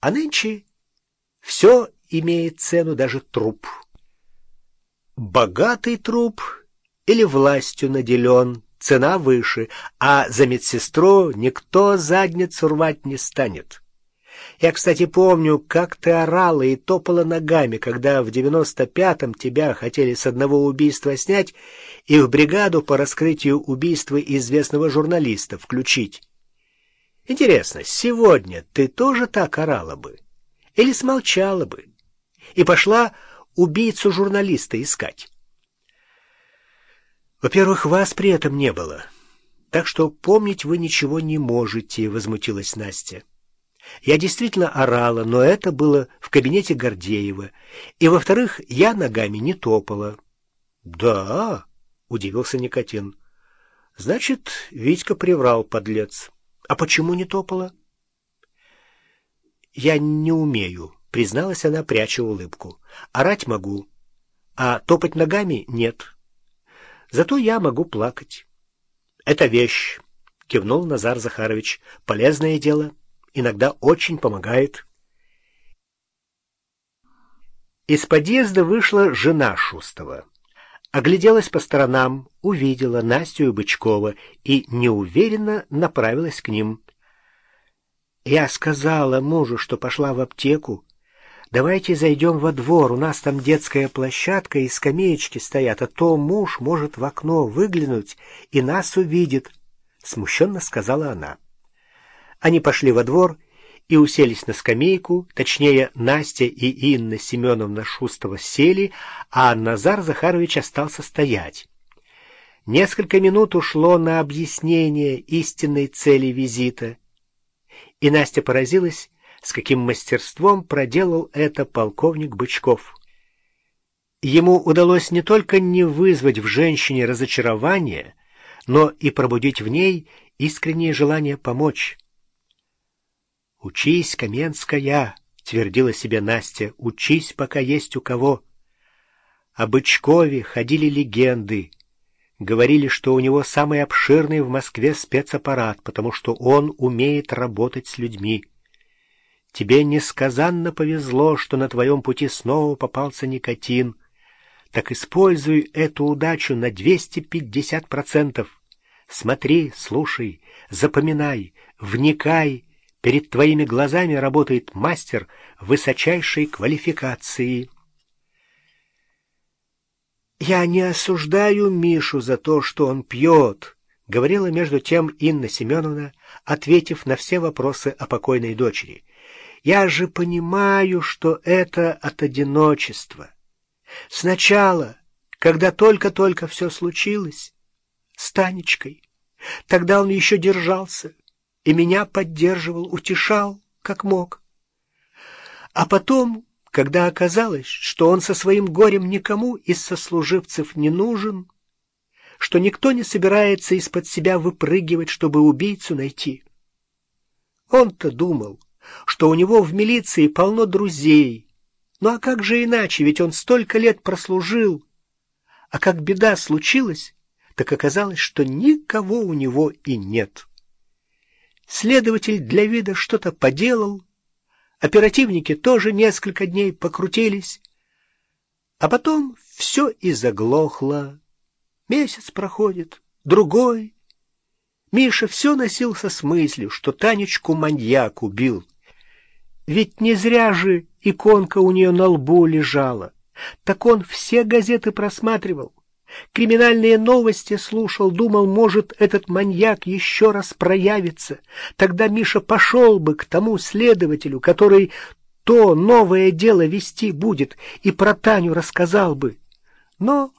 А нынче все имеет цену, даже труп. Богатый труп или властью наделен, цена выше, а за медсестру никто задницу рвать не станет. Я, кстати, помню, как ты орала и топала ногами, когда в девяносто пятом тебя хотели с одного убийства снять и в бригаду по раскрытию убийства известного журналиста включить. Интересно, сегодня ты тоже так орала бы? Или смолчала бы? И пошла убийцу журналиста искать? Во-первых, вас при этом не было. Так что помнить вы ничего не можете, — возмутилась Настя. Я действительно орала, но это было в кабинете Гордеева. И, во-вторых, я ногами не топала. — Да, — удивился Никотин. — Значит, Витька приврал, подлец. А почему не топала? Я не умею, призналась она, пряча улыбку. Орать могу, а топать ногами нет. Зато я могу плакать. Это вещь, кивнул Назар Захарович. Полезное дело, иногда очень помогает. Из подъезда вышла жена Шустова. Огляделась по сторонам, увидела Настю и Бычкова и неуверенно направилась к ним. Я сказала мужу, что пошла в аптеку. Давайте зайдем во двор, у нас там детская площадка и скамеечки стоят, а то муж может в окно выглянуть и нас увидит, — смущенно сказала она. Они пошли во двор и уселись на скамейку, точнее, Настя и Инна Семеновна Шустова сели, а Назар Захарович остался стоять. Несколько минут ушло на объяснение истинной цели визита, и Настя поразилась, с каким мастерством проделал это полковник Бычков. Ему удалось не только не вызвать в женщине разочарование, но и пробудить в ней искреннее желание помочь. «Учись, Каменская!» — твердила себе Настя. «Учись, пока есть у кого!» О Бычкове ходили легенды. Говорили, что у него самый обширный в Москве спецаппарат, потому что он умеет работать с людьми. Тебе несказанно повезло, что на твоем пути снова попался никотин. Так используй эту удачу на 250%. Смотри, слушай, запоминай, вникай — Перед твоими глазами работает мастер высочайшей квалификации. «Я не осуждаю Мишу за то, что он пьет», — говорила между тем Инна Семеновна, ответив на все вопросы о покойной дочери. «Я же понимаю, что это от одиночества. Сначала, когда только-только все случилось, с Танечкой, тогда он еще держался» и меня поддерживал, утешал, как мог. А потом, когда оказалось, что он со своим горем никому из сослуживцев не нужен, что никто не собирается из-под себя выпрыгивать, чтобы убийцу найти, он-то думал, что у него в милиции полно друзей. Ну а как же иначе, ведь он столько лет прослужил. А как беда случилась, так оказалось, что никого у него и нет. Следователь для вида что-то поделал, оперативники тоже несколько дней покрутились, а потом все и заглохло. Месяц проходит, другой. Миша все носился с мыслью, что Танечку маньяк убил. Ведь не зря же иконка у нее на лбу лежала. Так он все газеты просматривал. Криминальные новости слушал, думал, может, этот маньяк еще раз проявится. Тогда Миша пошел бы к тому следователю, который то новое дело вести будет, и про Таню рассказал бы. Но